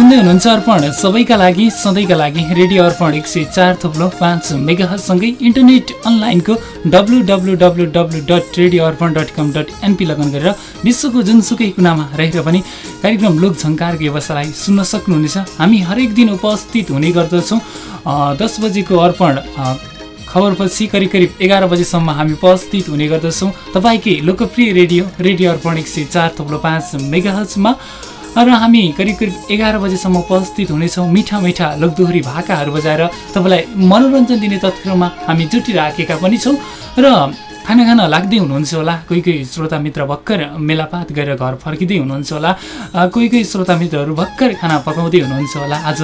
सुन्दै हुनुहुन्छ अर्पण। सबैका लागि सधैँका लागि रेडियो अर्पण एक सय चार थोप्लो पाँच मेगासँगै इन्टरनेट अनलाइनको W W W W dot radio Arpan dot com dot NP login गरेर विश्वको जुनसुकै कुनामा रहेर पनि कार्यक्रम लोकझङ्कारको व्यवसायलाई सुन्न सक्नुहुनेछ। हामी हरेक दिन उपस्थित हुने गर्दछौँ। दस बजेको अर्पण खबरपछि करिब करिब एघार बजीसम्म हामी उपस्थित हुने गर्दछौँ। तपाईँकै लोकप्रिय रेडियो रेडियो अर्पण एक सय चार थप्लो पाँच मेगाहजमा र हामी करिब करिब एघार बजीसम्म उपस्थित हुनेछौँ मिठा मिठा लोकदोहोरी भाकाहरू बजाएर। तपाईँलाई मनोरञ्जन दिने तत्त्वमा हामी जुटिराखेका पनि छौँ र खाना खाना लाग्दै हुनुहुन्छ होला। कोही कोही श्रोता मित्र भर्खर मेलापात गरेर घर फर्किँदै हुनुहुन्छ होला। कोही कोही श्रोता मित्रहरू भर्खर खाना पकाउँदै हुनुहुन्छ होला। आज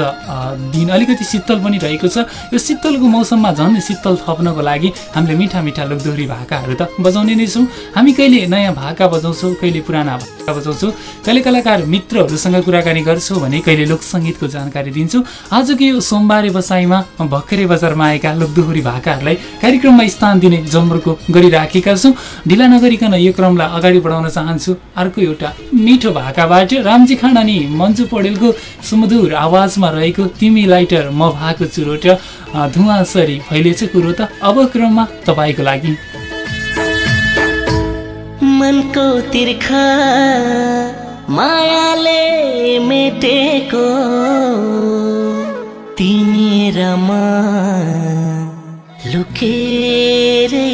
दिन अलिकति शीतल पनि रहेको छ। यो शीतलको मौसममा झन् शीतल थप्नको लागि हामीले मिठा मिठा लोकदोहोरी भाकाहरू त बजाउने नै छौँ। हामी कहिले नयाँ भाका बजाउँछौँ कहिले पुराना भाका बजाउँछौँ। कहिले कलाकार मित्रहरूसँग कुराकानी गर्छौँ भने कहिले लोकसङ्गीतको जानकारी दिन्छौँ। आजको यो सोमबारे बसाइमा भर्खरै बजारमा आएका लोकदोहोरी भाकाहरूलाई कार्यक्रममा स्थान दिने जमर्को गरिरहेको राखेका छौँ। ढिला नगरिकन यो क्रमलाई अगाडि बढाउन चाहन्छु। अर्को एउटा मिठो भाकाबाट रामजी खाँडा अनि मन्जु पौडेलको सुमधुर आवाजमा रहेको तिमी लाइटर म भएको चुरोट धुवासरी फैलेछ कुरो त। अब क्रममा तपाईँको लागि। मनको तिर्खा मायाले मेटेको। तिमी रमा लुकेरै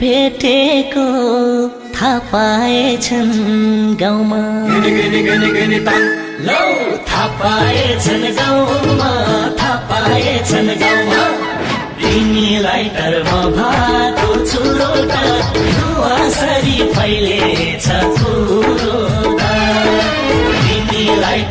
भेटेको थाहा पाएछन् गाउँमा पाएछन् गाउँमा। पाएछन् तिमीलाई धुवासरी फैलेछ तिमीलाई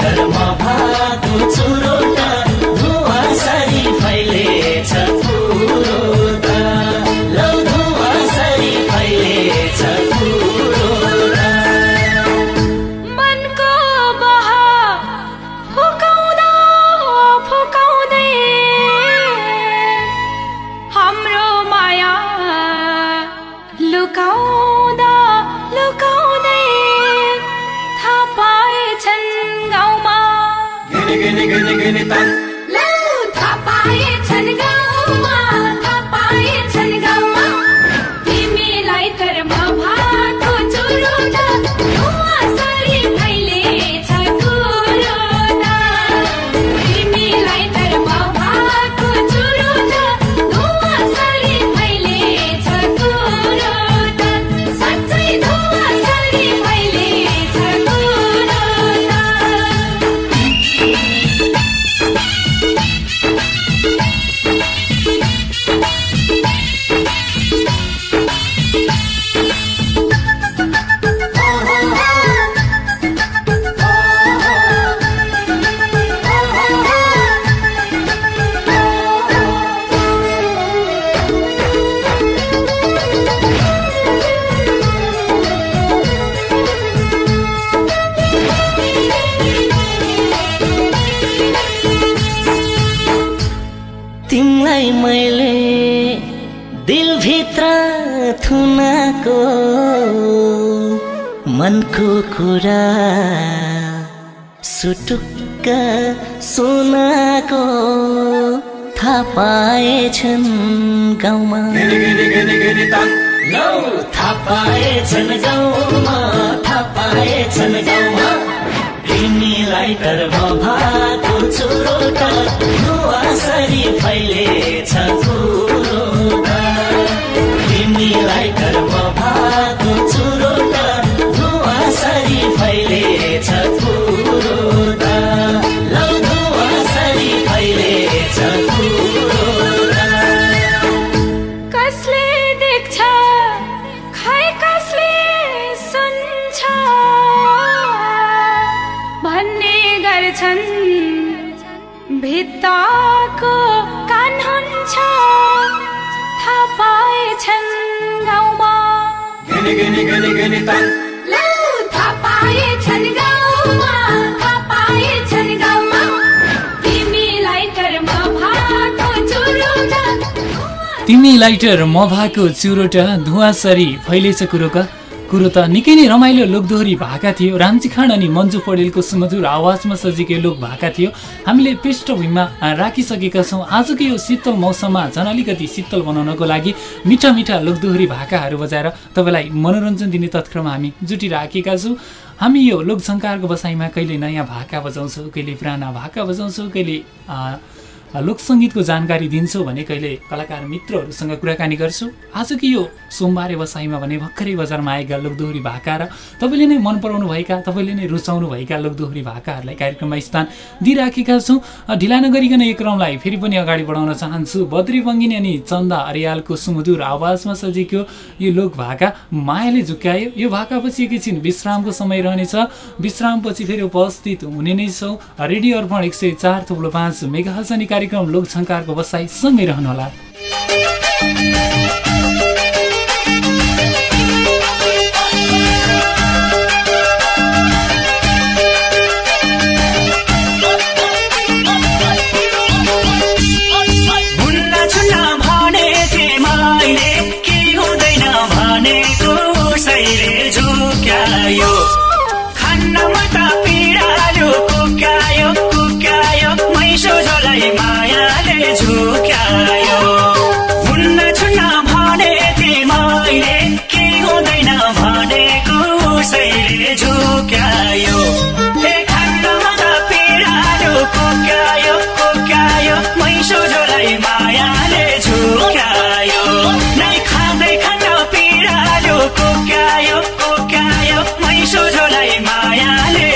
alegre मनको कुरा सुटुक्क सुनाको थाहा पाएछन् गाउँमा। थाहा पाएछन् गाउँमा थाहा पाएछन् गाउँमा। तिमीलाई टर्म भएको चुरोट पाएछन् गाउँमा लौ थाहा पाएछन् गाउँमा थाहा पाएछन् गाउँमा तिमीलाई कर्म भाको चुरोट तिमी लाइटर म भएको चुरोट धुवासरी फैलेछ कुरोका कुरो त निकै नै रमाइलो लोकदोहोरी भाका थियो। रामजी खान अनि मन्जु पौडेलको सुमधुर आवाजमा सजिएको लोक भाका थियो। हामीले पृष्ठभूमिमा राखिसकेका छौँ। आजको यो शीतल मौसममा झन् अलिकति शीतल बनाउनको लागि मिठा मिठा लोकदोहोरी भाकाहरू बजाएर तपाईँलाई मनोरञ्जन दिने तत्क्रममा हामी जुटिराखेका छौँ। हामी यो लोकसङ्कारको बसाइमा कहिले नयाँ भाका बजाउँछौँ कहिले पुराना भाका बजाउँछौँ कहिले लोकसङ्गीतको जानकारी दिन्छौँ भने कहिले कलाकार मित्रहरूसँग कुराकानी गर्छु। आजको यो सोमबारे बसाइमा भने भर्खरै बजारमा आएका लोकदोहोरी भाका र तपाईँले नै मन पराउनु भएका तपाईँले नै रुचाउनु भएका लोकदोहोरी भाकाहरूलाई कार्यक्रममा स्थान दिइराखेका छौँ। ढिला नगरिकन यो क्रमलाई फेरि पनि अगाडि बढाउन चाहन्छु। बद्री बङ्गिनी अनि चन्दा अर्यालको सुमधुर आवाजमा सजिएको यो लोक भाका मायाले झुक्कायो यो भाकापछि एकैछिन विश्रामको समय रहनेछ। विश्रामपछि फेरि उपस्थित हुने नै छौँ। रेडियो अर्पण एक सय चार थुप्रो पाँच कार्यक्रम लोकसङ्कारको बसाइ सँगै रहनुहोला। झुक्यायो हे कुकायो कुकायो मैसो झोलाई मायाले झुक्यायो नै कुकायो कुकायो मायाले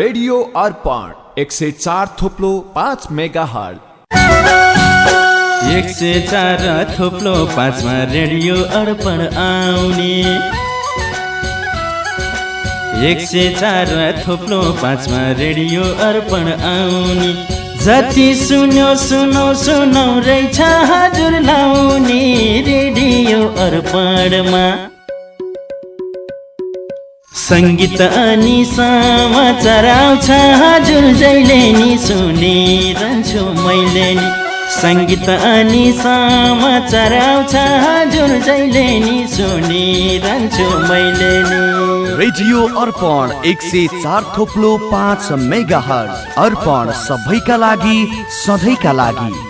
रेडियो अर्पण एक सय चार थोप्लो पाँच मेगा हल एक सय चार थोप्लो पाँचमा रेडियो अर्पण आउने। एक सय चार थोप्लो पाँचमा रेडियो अर्पण आउने। जति सुन्यो सुनौ सुनौ रहेछ हजुर लाउने रेडियो अर्पणमा। सङ्गीत अनि समाचार आउँछ हजुर जहिले नि सुनिरहन्छु मैले नि। सङ्गीत अनि समाचार आउँछ हजुर जहिले नि सुनिरहन्छु मैले नि। रेडियो अर्पण एक सय चार थोप्लो पाँच मेगा हर्ज अर्पण सबैका लागि सधैँका लागि।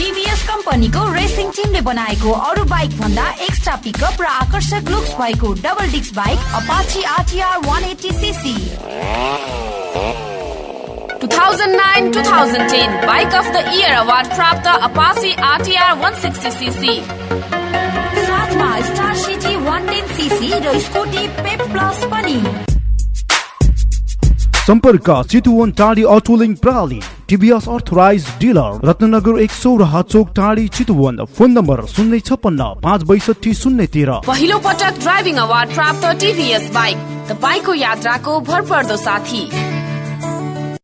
टिभीएस कम्पनीको रेसिङ टिमले बनाएको अरू बाइक भन्दा एक्स्ट्रा पिकअप र आकर्षक लुक्स भएको double disc bike Apache RTR 180 CC 2009-2010 bike of the year award प्राप्त अपाची आरटिआर 160 सीसी साथमा स्टार सिटी 110 सीसी र स्कुटी पेप प्लस पनि। सम्पर्क चितुवन टाढी अटोलिङ प्रणाली टिभीएस अर्थराइज डिलर रत्नगर एक सौराहा चोक टाढी चितुवन फोन नम्बर शून्य छप्पन्न पाँच बैसठी शून्य तेह्र। पहिलो पटक ड्राइभिङ अवार्ड प्राप्त टिभीएस बाइक। तपाईँको यात्राको भरपर्दो साथी।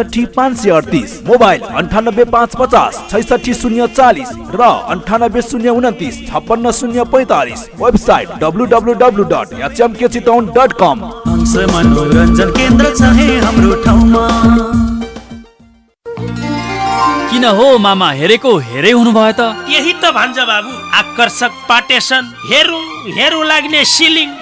एकसठी पाँच सय अडतिस। मोबाइल अन्ठानब्बे पाँच पचास छैसठी शून्य चालिस र अन्ठानब्बे शून्य उन्तिस छप्पन्न शून्य पैँतालिस। Website W W W dot HMK Chitwan dot com. Hans Manoranjan Kendra छ है हाम्रो ठाउँमा। किन हो मामा हेरेको हेरै हुनुभयो त? यही त भन्छ बाबु। आकर्षक पाटेसन हेरौँ हेरौँ लाग्ने सिलिङ।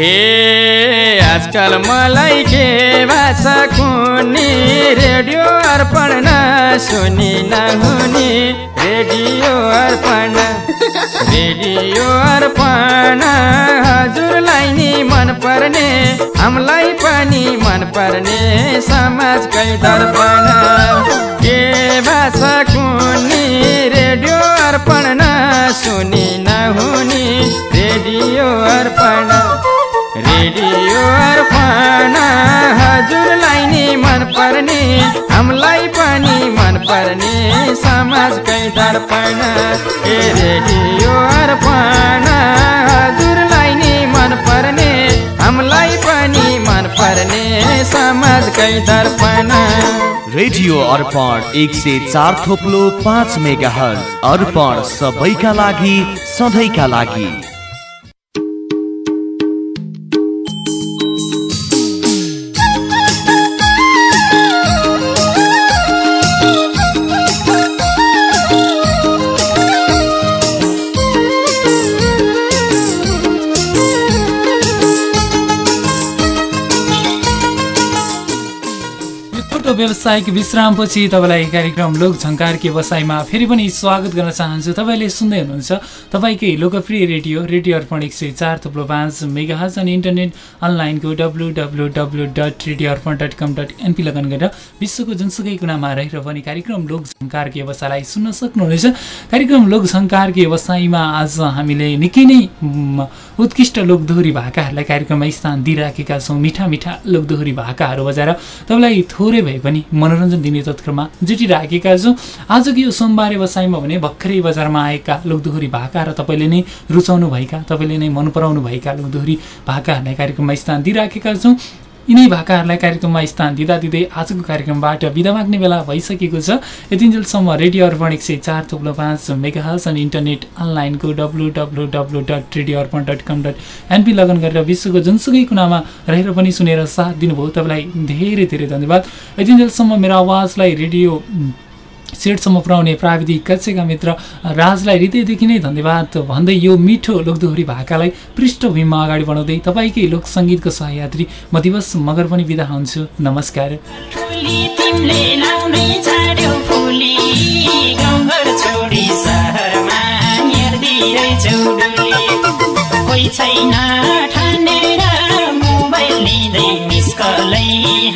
हे आजकल मलाई के भाषा कुनी रेडियो अर्पण सुनि नहुने रेडियो अर्पण रेडियो अर्पण हजुरलाई नि मन पर्ने हामीलाई पनि मन पर्ने समाजकै दर्पण। के भाषा कुनी रेडियो अर्पण सुनि नहुने रेडियो अर्पण। हामीलाई पनि मन पर्ने समाजकै दर्पण ए रेडियो अर्पण। हजुरलाई नि मन पर्ने हामीलाई पनि मन पर्ने समाजकै दर्पण। रेडियो अर्पण एक सय चार थोप्लो पाँच मेगा अर्पण सबैका लागि सधैँका लागि। व्यावसायिक विश्रामपछि तपाईँलाई कार्यक्रम लोक झङ्कारकी बसाइमा फेरि पनि स्वागत गर्न चाहन्छु। तपाईँले सुन्दै हुनुहुन्छ तपाईँकै लोकप्रिय रेडियो रेडियो अर्पण एक सय चार थुप्रो पाँच मेगाहज अनि इन्टरनेट अनलाइनको W W W dot radio Arpan dot com dot NP लगन गरेर विश्वको जुनसुकै कुनामा रहेर पनि कार्यक्रम लोक झङ्कारकी व्यवसायलाई सुन्न सक्नुहुनेछ। कार्यक्रम लोक झङ्कारकी व्यवसायमा आज हामीले निकै नै उत्कृष्ट लोकदोहोरी भाकाहरूलाई कार्यक्रममा स्थान दिइराखेका छौँ। मिठा मिठा लोकदोहोरी भाकाहरू बजाएर तपाईँलाई थोरै भए मनोरञ्जन दिने तत्त्वमा जुटिराखेका छौँ। आजको यो सोमबारे बसाइमा भने भर्खरै बजारमा आएका लोकदोहोरी भाका र तपाईँले नै रुचाउनु भएका तपाईँले नै मन पराउनु भएका लोकदोहोरी भाकाहरूलाई कार्यक्रममा स्थान दिइराखेका छौँ। यिनै भाकाहरूलाई कार्यक्रममा स्थान दिँदा दिँदै आजको कार्यक्रमबाट बिदा माग्ने बेला भइसकेको छ। यतिन्जेलसम्म रेडियो अर्पण एक सय चार थुप्रो पाँच मेगाहस अनि इन्टरनेट अनलाइनको W W W dot radio Arpan dot com dot NP लगन गरेर विश्वको जुनसुकै कुनामा रहेर पनि सुनेर साथ दिनुभयो। तपाईँलाई धेरै धेरै धन्यवाद। यतिन्जेलसम्म मेरो आवाजलाई रेडियो सेटसम्म पुर्याउने प्राविधिक कक्षका मित्र राजलाई हृदयदेखि नै धन्यवाद भन्दै यो मिठो लोकदोहोरी भाकालाई पृष्ठभूमिमा अगाडि बढाउँदै तपाईँकै लोकसङ्गीतको सहयात्री म दिवस मगर पनि बिदा हुन्छु। नमस्कार। छैन ठानेर मोबाइल लिँदै मिसकलै